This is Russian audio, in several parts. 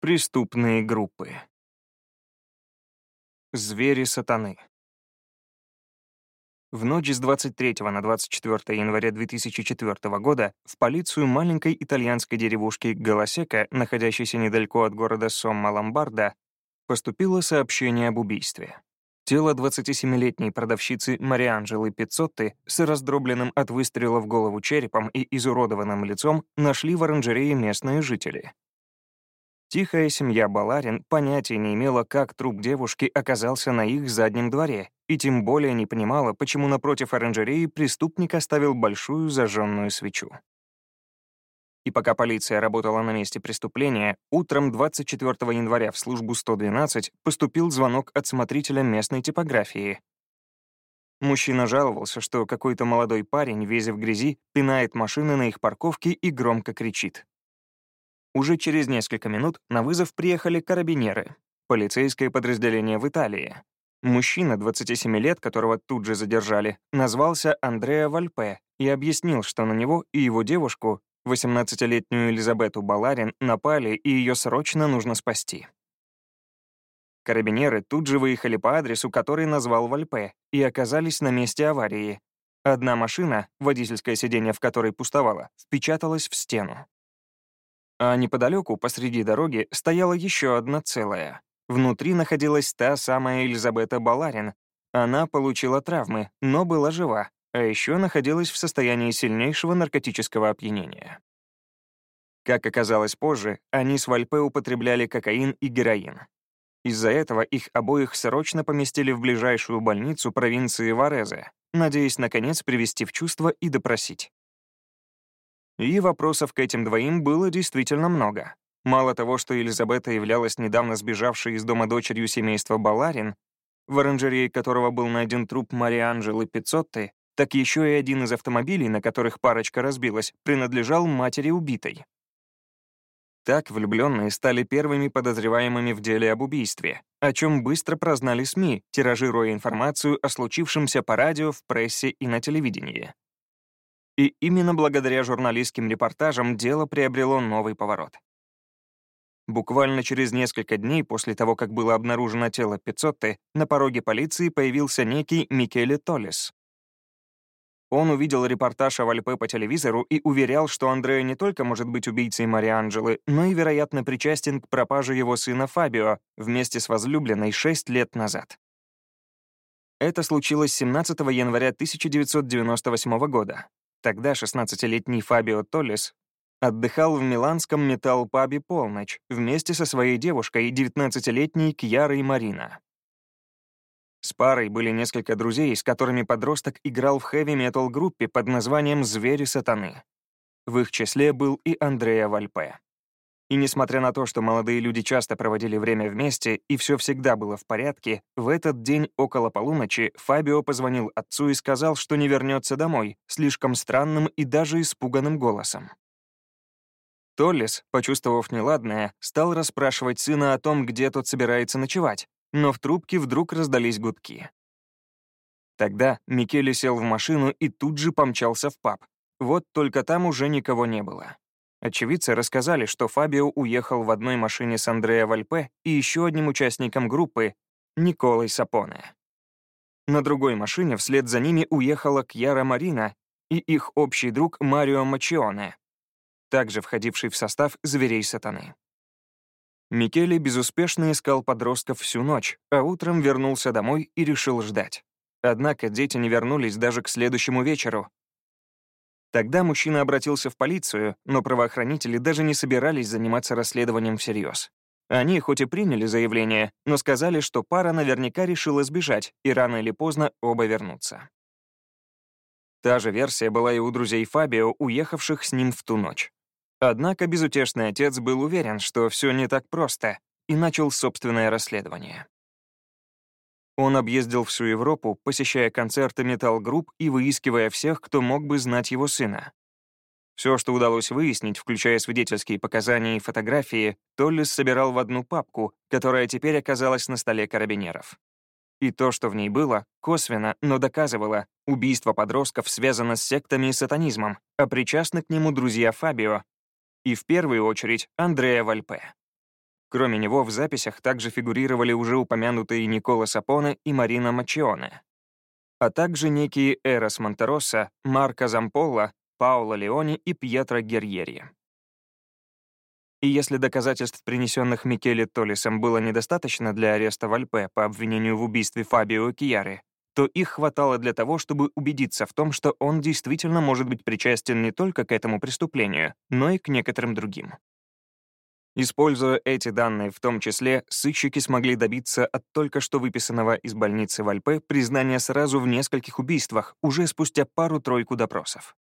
Преступные группы. Звери сатаны. В ночь с 23 на 24 января 2004 года в полицию маленькой итальянской деревушки Галасека, находящейся недалеко от города Сомма-Ломбарда, поступило сообщение об убийстве. Тело 27-летней продавщицы Марианджелы Пиццотты с раздробленным от выстрела в голову черепом и изуродованным лицом нашли в оранжерее местные жители. Тихая семья Баларин понятия не имела, как труп девушки оказался на их заднем дворе, и тем более не понимала, почему напротив оранжереи преступник оставил большую зажженную свечу. И пока полиция работала на месте преступления, утром 24 января в службу 112 поступил звонок от смотрителя местной типографии. Мужчина жаловался, что какой-то молодой парень, весь в грязи, пинает машины на их парковке и громко кричит. Уже через несколько минут на вызов приехали карабинеры, полицейское подразделение в Италии. Мужчина 27 лет, которого тут же задержали, назвался Андреа Вальпе и объяснил, что на него и его девушку, 18-летнюю Элизабету Баларин, напали и ее срочно нужно спасти. Карабинеры тут же выехали по адресу, который назвал Вальпе, и оказались на месте аварии. Одна машина, водительское сиденье в которой пустовало, впечаталась в стену. А неподалеку, посреди дороги, стояла еще одна целая. Внутри находилась та самая Элизабета Баларин. Она получила травмы, но была жива, а еще находилась в состоянии сильнейшего наркотического опьянения. Как оказалось позже, они с Вальпе употребляли кокаин и героин. Из-за этого их обоих срочно поместили в ближайшую больницу провинции Варезе, надеясь, наконец, привести в чувство и допросить. И вопросов к этим двоим было действительно много. Мало того, что Елизабета являлась недавно сбежавшей из дома дочерью семейства Баларин, в оранжерее которого был найден труп Марии Анжелы Пиццотты, так еще и один из автомобилей, на которых парочка разбилась, принадлежал матери убитой. Так влюбленные стали первыми подозреваемыми в деле об убийстве, о чем быстро прознали СМИ, тиражируя информацию о случившемся по радио, в прессе и на телевидении. И именно благодаря журналистским репортажам дело приобрело новый поворот. Буквально через несколько дней после того, как было обнаружено тело Пиццотты, на пороге полиции появился некий Микеле Толлес. Он увидел репортаж о Вальпе по телевизору и уверял, что Андреа не только может быть убийцей Мари Анджелы, но и, вероятно, причастен к пропаже его сына Фабио вместе с возлюбленной шесть лет назад. Это случилось 17 января 1998 года. Тогда 16-летний Фабио Толлес отдыхал в миланском металл-пабе «Полночь» вместе со своей девушкой, 19-летней Кьярой Марина. С парой были несколько друзей, с которыми подросток играл в хэви-метал группе под названием «Звери сатаны». В их числе был и Андреа Вальпе. И несмотря на то, что молодые люди часто проводили время вместе и все всегда было в порядке, в этот день около полуночи Фабио позвонил отцу и сказал, что не вернется домой, слишком странным и даже испуганным голосом. Толлис, почувствовав неладное, стал расспрашивать сына о том, где тот собирается ночевать, но в трубке вдруг раздались гудки. Тогда Микеле сел в машину и тут же помчался в паб. Вот только там уже никого не было. Очевидцы рассказали, что Фабио уехал в одной машине с Андреа Вальпе и еще одним участником группы, Николой Сапоне. На другой машине вслед за ними уехала Кьяра Марина и их общий друг Марио Мачионе, также входивший в состав «Зверей сатаны». Микеле безуспешно искал подростков всю ночь, а утром вернулся домой и решил ждать. Однако дети не вернулись даже к следующему вечеру, Тогда мужчина обратился в полицию, но правоохранители даже не собирались заниматься расследованием всерьез. Они хоть и приняли заявление, но сказали, что пара наверняка решила сбежать, и рано или поздно оба вернутся. Та же версия была и у друзей Фабио, уехавших с ним в ту ночь. Однако безутешный отец был уверен, что все не так просто, и начал собственное расследование. Он объездил всю Европу, посещая концерты металл-групп и выискивая всех, кто мог бы знать его сына. Все, что удалось выяснить, включая свидетельские показания и фотографии, Толлис собирал в одну папку, которая теперь оказалась на столе карабинеров. И то, что в ней было, косвенно, но доказывало, убийство подростков связано с сектами и сатанизмом, а причастны к нему друзья Фабио и, в первую очередь, Андреа Вальпе. Кроме него, в записях также фигурировали уже упомянутые Никола Сапоне и Марина Мачионе, а также некие Эрос Монтероса, Марко Зампола, Паоло Леони и Пьетро Герьери. И если доказательств, принесенных Микеле Толисом, было недостаточно для ареста Вальпе по обвинению в убийстве Фабио Кьяри, то их хватало для того, чтобы убедиться в том, что он действительно может быть причастен не только к этому преступлению, но и к некоторым другим. Используя эти данные в том числе, сыщики смогли добиться от только что выписанного из больницы Вальпе признания сразу в нескольких убийствах, уже спустя пару-тройку допросов.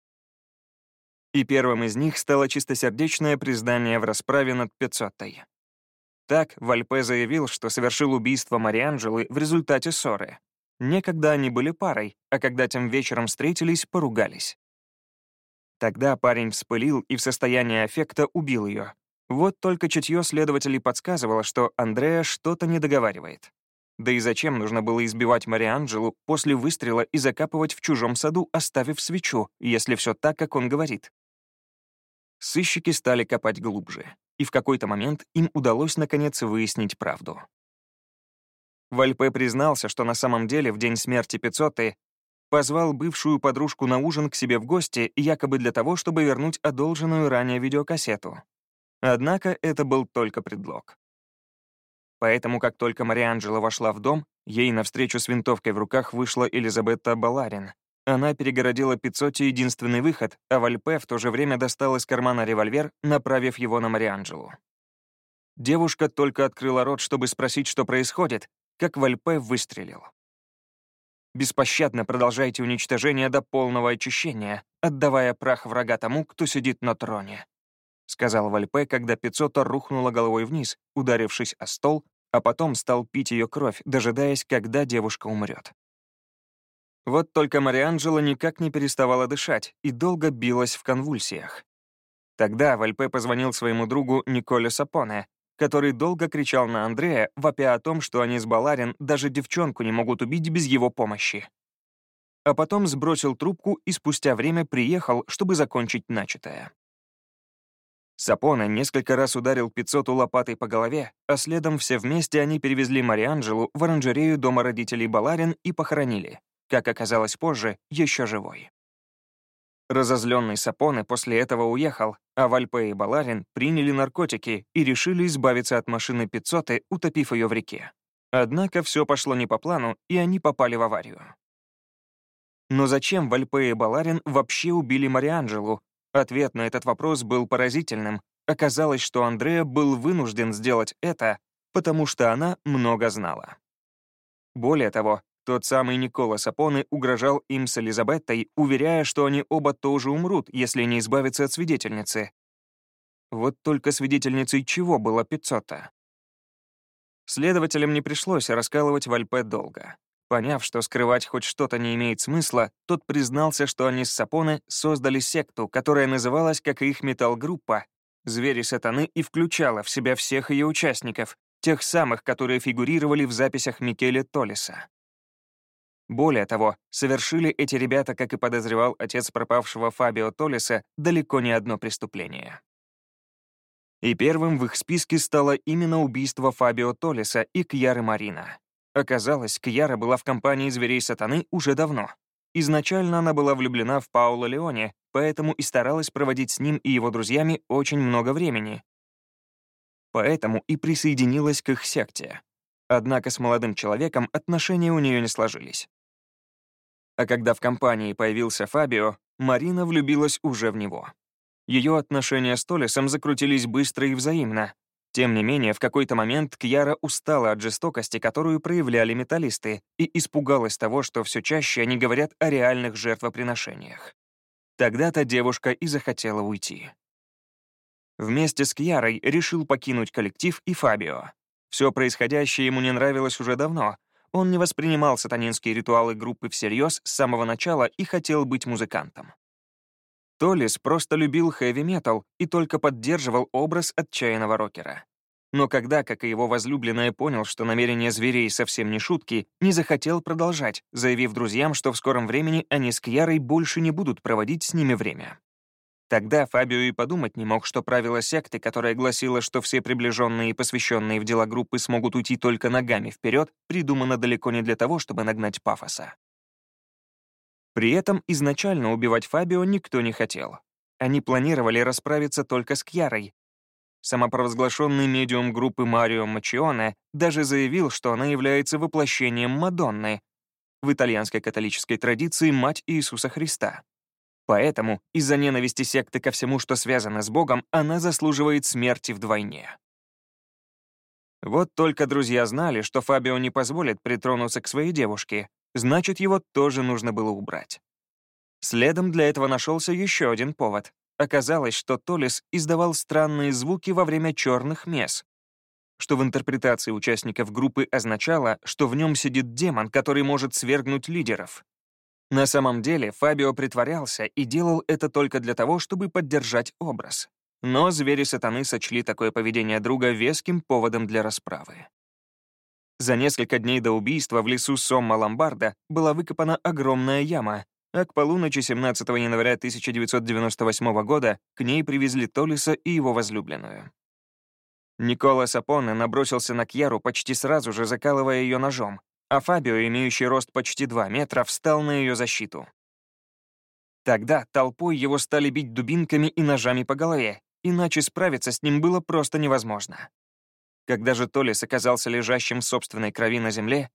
И первым из них стало чистосердечное признание в расправе над Пецоттой. Так, Вальпе заявил, что совершил убийство Марианджелы в результате ссоры. Некогда они были парой, а когда тем вечером встретились, поругались. Тогда парень вспылил и в состоянии аффекта убил ее, вот только чутье следователей подсказывало, что Андреа что-то не договаривает. Да и зачем нужно было избивать Марианджелу после выстрела и закапывать в чужом саду, оставив свечу, если все так, как он говорит? Сыщики стали копать глубже, и в какой-то момент им удалось наконец выяснить правду. Вальпе признался, что на самом деле в день смерти Пиццоты позвал бывшую подружку на ужин к себе в гости якобы для того, чтобы вернуть одолженную ранее видеокассету. Однако это был только предлог. Поэтому, как только Марианджела вошла в дом, ей навстречу с винтовкой в руках вышла Элизабетта Баларин. Она перегородила Пиццотти единственный выход, а Вальпе в то же время достал из кармана револьвер, направив его на Марианджелу. Девушка только открыла рот, чтобы спросить, что происходит, как Вальпе выстрелил. Беспощадно продолжайте уничтожение до полного очищения, отдавая прах врага тому, кто сидит на троне. — сказал Вальпе, когда Пиццота рухнула головой вниз, ударившись о стол, а потом стал пить ее кровь, дожидаясь, когда девушка умрет. Вот только Марианджело никак не переставала дышать и долго билась в конвульсиях. Тогда Вальпе позвонил своему другу Николе Сапоне, который долго кричал на Андрея, вопя о том, что они с Баларин даже девчонку не могут убить без его помощи. А потом сбросил трубку и спустя время приехал, чтобы закончить начатое. Сапона несколько раз ударил Пиццоту лопатой по голове, а следом все вместе они перевезли Марианджелу в оранжерею дома родителей Баларин и похоронили, как оказалось позже, еще живой. Разозленный Сапоне после этого уехал, а Вальпе и Баларин приняли наркотики и решили избавиться от машины Пиццоты, утопив ее в реке. Однако все пошло не по плану, и они попали в аварию. Но зачем Вальпе и Баларин вообще убили Марианджелу, Ответ на этот вопрос был поразительным. Оказалось, что Андреа был вынужден сделать это, потому что она много знала. Более того, тот самый Никола Сапоне угрожал им с Элизабеттой, уверяя, что они оба тоже умрут, если не избавятся от свидетельницы. Вот только свидетельницей чего было Пиццота? Следователям не пришлось раскалывать Вальпе долго. Поняв, что скрывать хоть что-то не имеет смысла, тот признался, что они с Сапоне создали секту, которая называлась, как их металл-группа, «Звери сатаны» и включала в себя всех ее участников, тех самых, которые фигурировали в записях Микеле Толиса. Более того, совершили эти ребята, как и подозревал отец пропавшего Фабио Толиса, далеко не одно преступление. И первым в их списке стало именно убийство Фабио Толиса и Кьяры Марина. Оказалось, Кьяра была в компании зверей сатаны уже давно. Изначально она была влюблена в Паула Леоне, поэтому и старалась проводить с ним и его друзьями очень много времени. Поэтому и присоединилась к их секте. Однако с молодым человеком отношения у нее не сложились. А когда в компании появился Фабио, Марина влюбилась уже в него. Ее отношения с Толесом закрутились быстро и взаимно, тем не менее, в какой-то момент Кьяра устала от жестокости, которую проявляли металлисты, и испугалась того, что все чаще они говорят о реальных жертвоприношениях. Тогда-то девушка и захотела уйти. Вместе с Кьярой решил покинуть коллектив и Фабио. Все происходящее ему не нравилось уже давно. Он не воспринимал сатанинские ритуалы группы всерьез с самого начала и хотел быть музыкантом. Толлис просто любил хэви-метал и только поддерживал образ отчаянного рокера. Но когда, как и его возлюбленная, понял, что намерения зверей совсем не шутки, не захотел продолжать, заявив друзьям, что в скором времени они с Кьярой больше не будут проводить с ними время. Тогда Фабио и подумать не мог, что правило секты, которое гласило, что все приближенные и посвященные в дела группы смогут уйти только ногами вперед, придумано далеко не для того, чтобы нагнать пафоса. При этом изначально убивать Фабио никто не хотел. Они планировали расправиться только с Кьярой. Самопровозглашенный медиум группы Марио Мачионе даже заявил, что она является воплощением Мадонны, в итальянской католической традиции мать Иисуса Христа. Поэтому из-за ненависти секты ко всему, что связано с Богом, она заслуживает смерти вдвойне. Вот только друзья знали, что Фабио не позволит притронуться к своей девушке, значит, его тоже нужно было убрать. Следом для этого нашелся еще один повод. Оказалось, что Толис издавал странные звуки во время черных мес, что в интерпретации участников группы означало, что в нем сидит демон, который может свергнуть лидеров. На самом деле Фабио притворялся и делал это только для того, чтобы поддержать образ. Но звери сатаны сочли такое поведение друга веским поводом для расправы. За несколько дней до убийства в лесу Сомма-Ломбарда была выкопана огромная яма, а к полуночи 17 января 1998 года к ней привезли Толиса и его возлюбленную. Никола Сапоне набросился на Кьяру почти сразу же, закалывая ее ножом, а Фабио, имеющий рост почти 2 метра, встал на ее защиту. Тогда толпой его стали бить дубинками и ножами по голове, иначе справиться с ним было просто невозможно. Когда же Толис оказался лежащим в собственной крови на земле,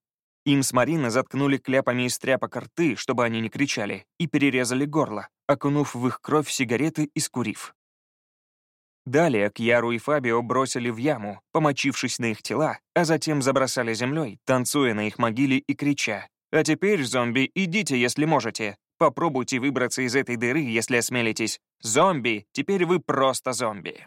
им с Мариной заткнули кляпами из тряпок рты, чтобы они не кричали, и перерезали горло, окунув в их кровь сигареты и скурив. Далее Кьяру и Фабио бросили в яму, помочившись на их тела, а затем забросали землей, танцуя на их могиле и крича. «А теперь, зомби, идите, если можете. Попробуйте выбраться из этой дыры, если осмелитесь. Зомби, теперь вы просто зомби».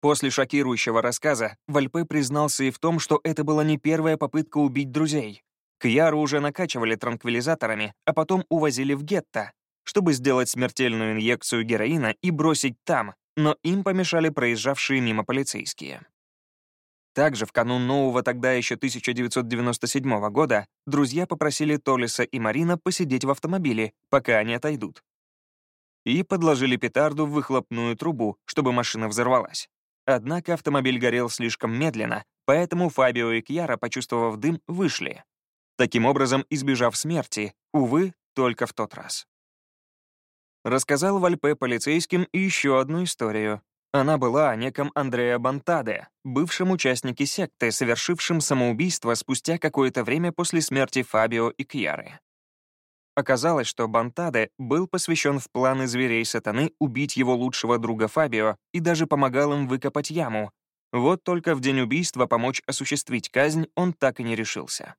После шокирующего рассказа Вальпе признался и в том, что это была не первая попытка убить друзей. Кьяру уже накачивали транквилизаторами, а потом увозили в гетто, чтобы сделать смертельную инъекцию героина и бросить там, но им помешали проезжавшие мимо полицейские. Также в канун нового тогда еще 1997 года друзья попросили Толиса и Марина посидеть в автомобиле, пока они отойдут. И подложили петарду в выхлопную трубу, чтобы машина взорвалась. Однако автомобиль горел слишком медленно, поэтому Фабио и Кьяра, почувствовав дым, вышли. Таким образом, избежав смерти, увы, только в тот раз. Рассказал Вальпе полицейским еще одну историю. Она была о неком Андреа Бантаде, бывшем участнике секты, совершившем самоубийство спустя какое-то время после смерти Фабио и Кьяры. Оказалось, что Бантаде был посвящен в планы зверей сатаны убить его лучшего друга Фабио и даже помогал им выкопать яму. Вот только в день убийства помочь осуществить казнь он так и не решился.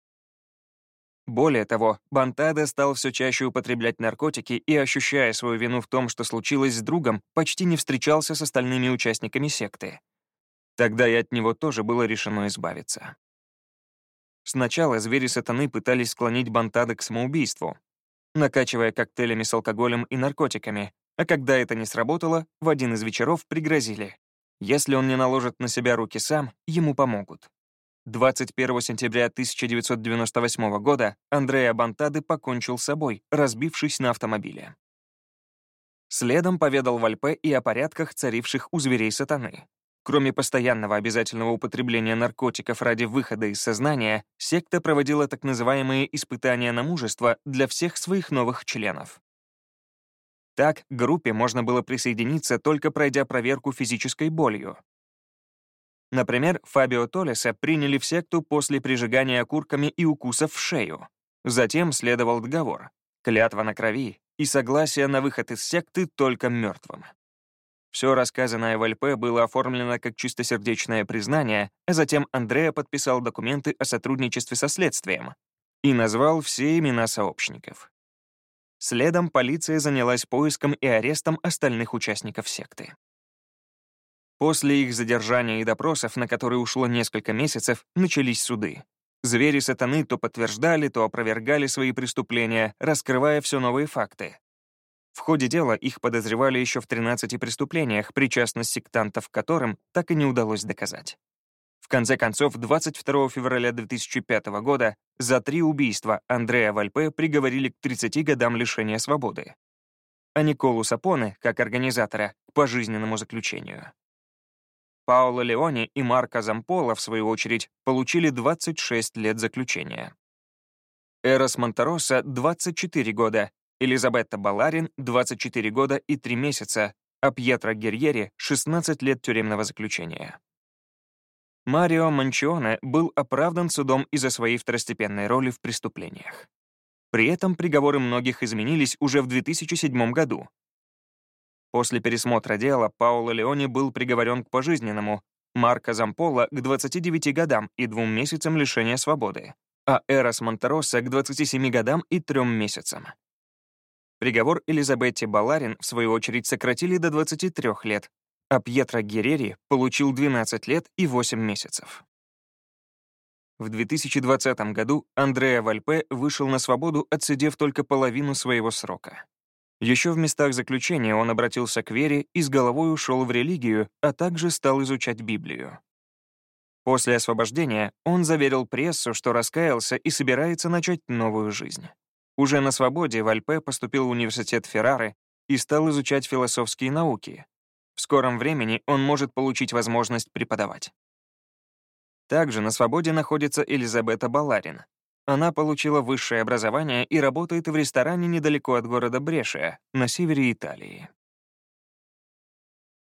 Более того, Бантада стал все чаще употреблять наркотики и, ощущая свою вину в том, что случилось с другом, почти не встречался с остальными участниками секты. Тогда и от него тоже было решено избавиться. Сначала звери сатаны пытались склонить Бантада к самоубийству, накачивая коктейлями с алкоголем и наркотиками, а когда это не сработало, в один из вечеров пригрозили. Если он не наложит на себя руки сам, ему помогут. 21 сентября 1998 года Андреа Бантады покончил с собой, разбившись на автомобиле. Следом поведал Вальпе и о порядках, царивших у зверей сатаны. Кроме постоянного обязательного употребления наркотиков ради выхода из сознания, секта проводила так называемые испытания на мужество для всех своих новых членов. Так, группе можно было присоединиться, только пройдя проверку физической болью, Например, Фабио Толеса приняли в секту после прижигания окурками и укусов в шею. Затем следовал договор, клятва на крови и согласие на выход из секты только мертвым. Все рассказанное в ЛП было оформлено как чистосердечное признание, а затем Андреа подписал документы о сотрудничестве со следствием и назвал все имена сообщников. Следом полиция занялась поиском и арестом остальных участников секты. После их задержания и допросов, на которые ушло несколько месяцев, начались суды. Звери сатаны то подтверждали, то опровергали свои преступления, раскрывая все новые факты. В ходе дела их подозревали еще в 13 преступлениях, причастность сектантов к которым так и не удалось доказать. В конце концов, 22 февраля 2005 года за три убийства Андреа Вальпе приговорили к 30 годам лишения свободы. а Николу Сапоне, как организатора, к пожизненному заключению. Паоло Леони и Марко Зампола, в свою очередь, получили 26 лет заключения. Эрос Монтероса — 24 года, Элизабетта Баларин — 24 года и 3 месяца, а Пьетро Герьери — 16 лет тюремного заключения. Марио Манчионе был оправдан судом из-за своей второстепенной роли в преступлениях. При этом приговоры многих изменились уже в 2007 году, После пересмотра дела Пауло Леони был приговорен к пожизненному, Марко Зампола — к 29 годам и двум месяцам лишения свободы, а Эрос Монтероса — к 27 годам и трем месяцам. Приговор Элизабетте Баларин, в свою очередь, сократили до 23 лет, а Пьетро Герери получил 12 лет и 8 месяцев. В 2020 году Андреа Вальпе вышел на свободу, отсидев только половину своего срока. Еще в местах заключения он обратился к вере и с головой ушел в религию, а также стал изучать Библию. После освобождения он заверил прессу, что раскаялся и собирается начать новую жизнь. Уже на свободе Вальпе поступил в университет Феррары и стал изучать философские науки. В скором времени он может получить возможность преподавать. Также на свободе находится Элизабета Баларин, она получила высшее образование и работает в ресторане недалеко от города Брешия, на севере Италии.